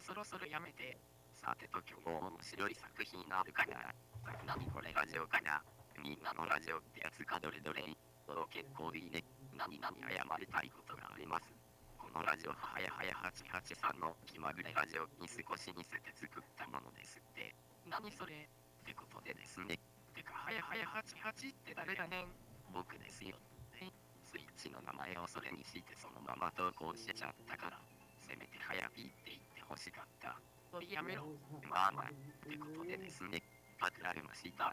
そろそろやめて。さてと今日も面白い作品があるかな。何これラジオかな。みんなのラジオってやつかどれどれ。お結構いいね。何々謝りたいことがあります。このラジオはやはや883の気まぐれラジオに少し似せて作ったものですって。何それってことでですね。てか、はやはや88って誰やねん僕ですよ。えスイッチの名前をそれにしてそのまま投稿しちゃったから、せめてはやぴーって言ってほしかった。やめろ。まあまあ、ってことでですね。パクられました。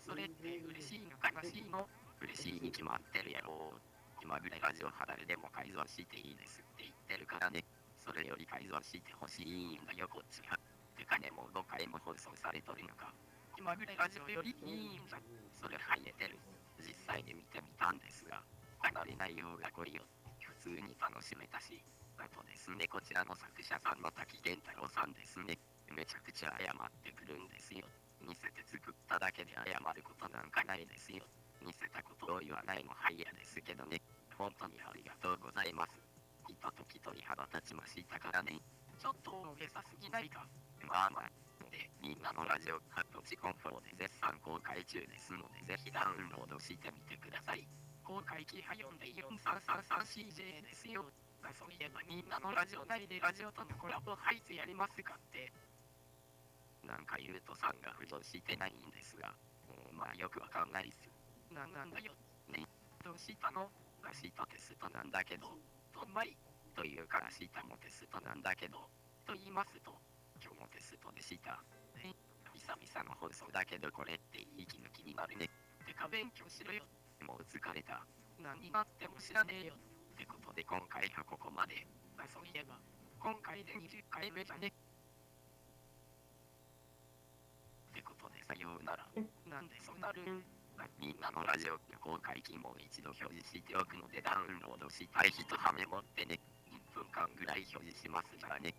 それって嬉しいの悲しいの？嬉しいに決まってるやろ。気まぐれラジオは誰でも改造していいですって言ってるからね。それより改造してほしいんだよ、こっちは。てかね、もう5回も放送されとるのか。気まぐれラジオよりいいんじゃ。それ入れてる。実際に見てみたんですが、かなり内容が濃いよ。普通に楽しめたし。あとですね、こちらの作者さんの滝健太郎さんですね。めちゃくちゃ謝ってくるんですよ。似せて作っただけで謝ることなんかないですよ。似せたことを言わないのは嫌ですけどね。本当にありがとうございます。いた時鳥肌立ちましたからね。ちょっと大げさすぎないか。まあまあ。で、みんなのラジオカットチコンフォーで絶賛公開中ですので、ぜひダウンロードしてみてください。公開キハ4で 4333CJ ですよ。そういえばみんなのラジオ内でラジオとのコラボ配置やりますかって。なんかゆうとさんが浮上してないんですが、うまあよくわかんないっす。なんなんだよ。ね、どうしたの？明日テストなんだけど、とんまい。というか明日もテストなんだけど、と言いますと、今日もテストでした。え久々の放送だけどこれって息抜きになるね。てか勉強しろよ。もう疲れた。何になっても知らねえよ。ってことで今回はここまで。あそういえば、今回で20回目じゃね。ってことでさようなら。なんでそうなる？んみんなのラジオ公開機もう一度表示しておくのでダウンロードしたい人はメモってね。1分間ぐらい表示しますからね。